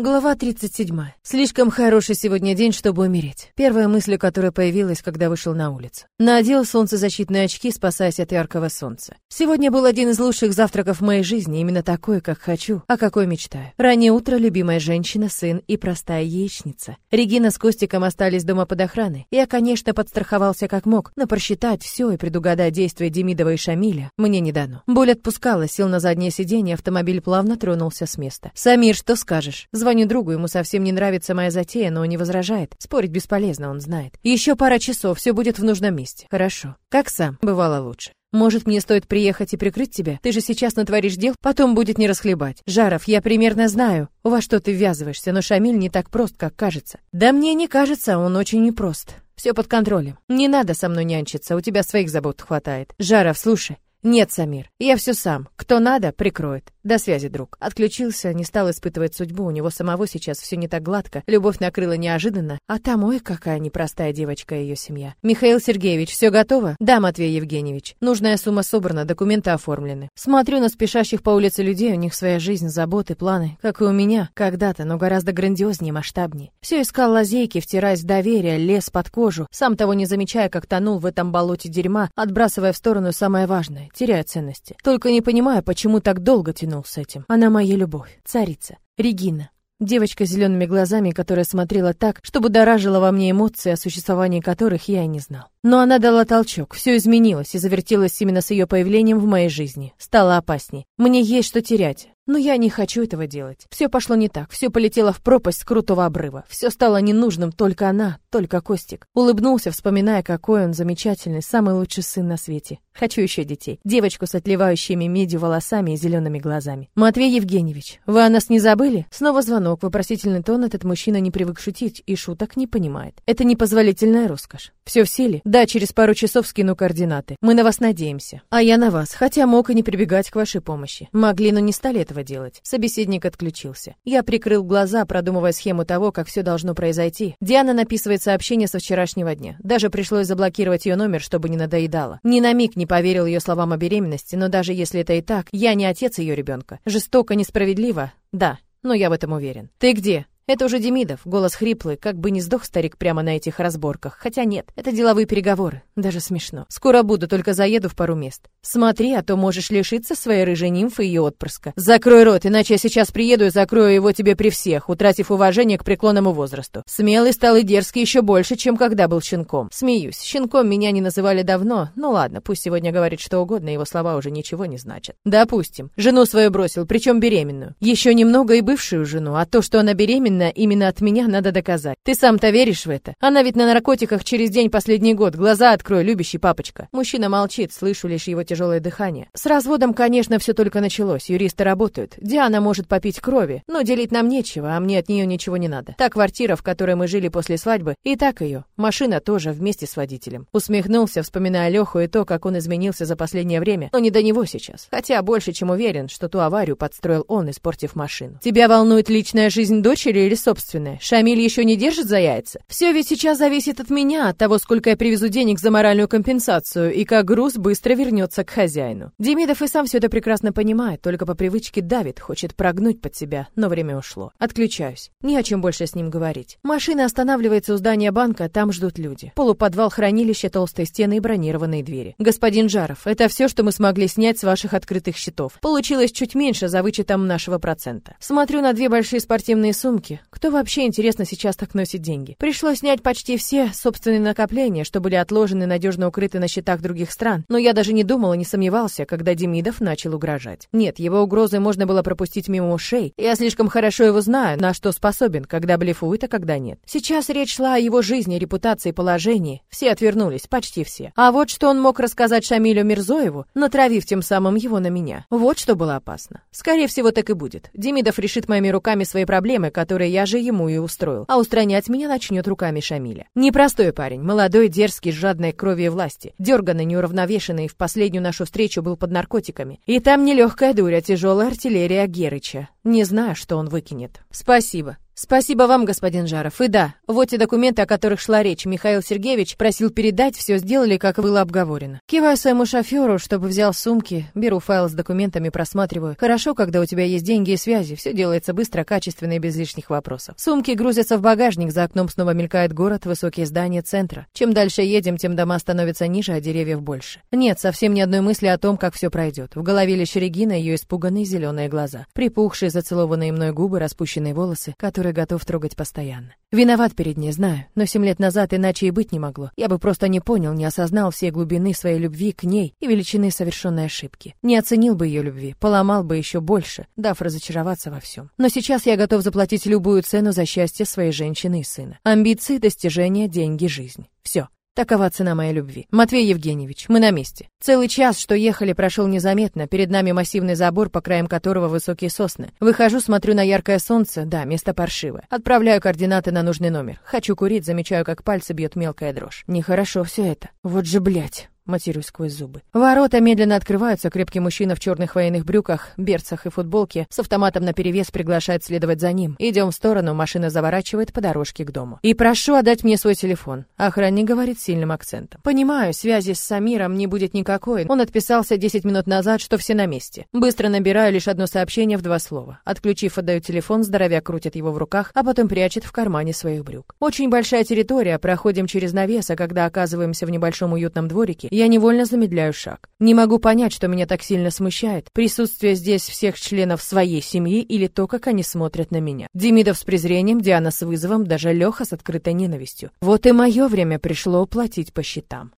Глава 37. Слишком хороший сегодня день, чтобы умереть. Первая мысль, которая появилась, когда вышел на улицу. Надел солнцезащитные очки, спасаясь от яркого солнца. Сегодня был один из лучших завтраков в моей жизни, именно такой, как хочу, а какой мечтаю. Раннее утро, любимая женщина, сын и простая яичница. Регина с Костиком остались дома под охраной. Я, конечно, подстраховался как мог, но просчитать все и предугадать действия Демидова и Шамиля мне не дано. Боль отпускала, сел на заднее сиденье, автомобиль плавно тронулся с места. «Самир, что скажешь?» Звоню другу, ему совсем не нравится моя затея, но он не возражает. Спорить бесполезно, он знает. Еще пара часов, все будет в нужном месте. Хорошо. Как сам? Бывало лучше. Может, мне стоит приехать и прикрыть тебя? Ты же сейчас натворишь дел, потом будет не расхлебать. Жаров, я примерно знаю, во что ты ввязываешься, но Шамиль не так прост, как кажется. Да мне не кажется, он очень непрост. Все под контролем. Не надо со мной нянчиться, у тебя своих забот хватает. Жаров, слушай. Нет, Самир, я все сам. Кто надо, прикроет. До связи, друг. Отключился, не стал испытывать судьбу, у него самого сейчас все не так гладко. Любовь накрыла неожиданно, а там, ой, какая непростая девочка и ее семья. Михаил Сергеевич, все готово? Да, Матвей Евгеньевич. Нужная сумма собрана, документы оформлены. Смотрю на спешащих по улице людей, у них своя жизнь, заботы, планы, как и у меня, когда-то, но гораздо грандиознее, масштабнее. Все искал лазейки, втираясь в доверие, лез под кожу, сам того не замечая, как тонул в этом болоте дерьма, отбрасывая в сторону самое важное, теряя ценности. Только не понимаю, почему так долго тянул с этим. Она моя любовь, царица, Регина. Девочка с зелеными глазами, которая смотрела так, чтобы доражила во мне эмоции, о существовании которых я и не знал. Но она дала толчок, все изменилось и завертелось именно с ее появлением в моей жизни. Стало опасней. Мне есть что терять. Но я не хочу этого делать. Все пошло не так, все полетело в пропасть крутого обрыва. Все стало ненужным, только она, только Костик. Улыбнулся, вспоминая, какой он замечательный, самый лучший сын на свете. Хочу еще детей. Девочку с отливающими медью волосами и зелеными глазами. Матвей Евгеньевич, вы о нас не забыли? Снова звонок, вопросительный тон этот мужчина не привык шутить и шуток не понимает. Это непозволительная роскошь. Все в силе? Да, через пару часов скину координаты. Мы на вас надеемся. А я на вас, хотя мог и не прибегать к вашей помощи. Могли, но не стали этого делать. Собеседник отключился. Я прикрыл глаза, продумывая схему того, как все должно произойти. Диана написывает сообщение со вчерашнего дня. Даже пришлось заблокировать ее номер, чтобы не надоедало. Ни на миг не поверил ее словам о беременности, но даже если это и так, я не отец ее ребенка. Жестоко, несправедливо, да, но я в этом уверен. Ты где? Это уже Демидов, голос хриплый, как бы не сдох старик прямо на этих разборках. Хотя нет, это деловые переговоры. Даже смешно. Скоро буду, только заеду в пару мест. Смотри, а то можешь лишиться своей рыжей нимфы и ее отпрыска. Закрой рот, иначе я сейчас приеду и закрою его тебе при всех, утратив уважение к преклонному возрасту. Смелый стал и дерзкий еще больше, чем когда был щенком. Смеюсь. Щенком меня не называли давно. Ну ладно, пусть сегодня говорит что угодно, его слова уже ничего не значат. Допустим. Жену свою бросил, причем беременную. Еще немного и бывшую жену, а то, что она беременна, беременна именно от меня, надо доказать. Ты сам-то веришь в это? Она ведь на наркотиках через день последний год. Глаза открой, любящий папочка. Мужчина молчит, слышу лишь его тяжелое дыхание. С разводом, конечно, все только началось. Юристы работают. Диана может попить крови, но делить нам нечего, а мне от нее ничего не надо. Та квартира, в которой мы жили после свадьбы, и так ее. Машина тоже вместе с водителем. Усмехнулся, вспоминая Леху и то, как он изменился за последнее время, но не до него сейчас. Хотя больше чем уверен, что ту аварию подстроил он, испортив машину. Тебя волнует личная жизнь дочери или собственное. Шамиль еще не держит за яйца. Все ведь сейчас зависит от меня, от того, сколько я привезу денег за моральную компенсацию и как груз быстро вернется к хозяину. Демидов и сам все это прекрасно понимает, только по привычке давит, хочет прогнуть под себя, но время ушло. Отключаюсь. Не о чем больше с ним говорить. Машина останавливается у здания банка, там ждут люди. Полуподвал, хранилище, толстые стены и бронированные двери. Господин Жаров, это все, что мы смогли снять с ваших открытых счетов. Получилось чуть меньше за вычетом нашего процента. Смотрю на две большие спортивные сумки, кто вообще, интересно, сейчас так носит деньги? Пришлось снять почти все собственные накопления, что были отложены и надежно укрыты на счетах других стран. Но я даже не думал и не сомневался, когда Демидов начал угрожать. Нет, его угрозы можно было пропустить мимо ушей. Я слишком хорошо его знаю, на что способен, когда блефует, а когда нет. Сейчас речь шла о его жизни, репутации, положении. Все отвернулись, почти все. А вот что он мог рассказать Шамилю Мирзоеву, натравив тем самым его на меня. Вот что было опасно. Скорее всего, так и будет. Демидов решит моими руками свои проблемы, которые я же ему и устроил. А устранять меня начнет руками Шамиля. Непростой парень, молодой, дерзкий, с жадной крови и власти. Дерганный, неуравновешенный, в последнюю нашу встречу был под наркотиками. И там не легкая дурь, а тяжелая артиллерия Герыча. Не знаю, что он выкинет. Спасибо. Спасибо вам, господин Жаров. И да, вот те документы, о которых шла речь. Михаил Сергеевич просил передать, все сделали, как было обговорено. Киваю своему шоферу, чтобы взял сумки, беру файл с документами, просматриваю. Хорошо, когда у тебя есть деньги и связи, все делается быстро, качественно и без лишних вопросов. Сумки грузятся в багажник, за окном снова мелькает город, высокие здания центра. Чем дальше едем, тем дома становятся ниже, а деревьев больше. Нет, совсем ни одной мысли о том, как все пройдет. В голове лишь Регина, ее испуганные зеленые глаза, припухшие, зацелованные мной губы, распущенные волосы, которые готов трогать постоянно. Виноват перед ней, знаю, но семь лет назад иначе и быть не могло. Я бы просто не понял, не осознал всей глубины своей любви к ней и величины совершенной ошибки. Не оценил бы ее любви, поломал бы еще больше, дав разочароваться во всем. Но сейчас я готов заплатить любую цену за счастье своей женщины и сына. Амбиции, достижения, деньги, жизнь. Все. Такова цена моей любви. Матвей Евгеньевич, мы на месте. Целый час, что ехали, прошел незаметно. Перед нами массивный забор, по краям которого высокие сосны. Выхожу, смотрю на яркое солнце. Да, место паршивое. Отправляю координаты на нужный номер. Хочу курить, замечаю, как пальцы бьет мелкая дрожь. Нехорошо все это. Вот же, блядь матерюсь сквозь зубы. Ворота медленно открываются, крепкий мужчина в черных военных брюках, берцах и футболке с автоматом наперевес приглашает следовать за ним. Идем в сторону, машина заворачивает по дорожке к дому. И прошу отдать мне свой телефон. Охранник говорит сильным акцентом. Понимаю, связи с Самиром не будет никакой. Он отписался 10 минут назад, что все на месте. Быстро набираю лишь одно сообщение в два слова. Отключив, отдаю телефон, здоровяк крутит его в руках, а потом прячет в кармане своих брюк. Очень большая территория, проходим через навес, а когда оказываемся в небольшом уютном дворике, я невольно замедляю шаг. Не могу понять, что меня так сильно смущает. Присутствие здесь всех членов своей семьи или то, как они смотрят на меня. Демидов с презрением, Диана с вызовом, даже Леха с открытой ненавистью. Вот и мое время пришло платить по счетам.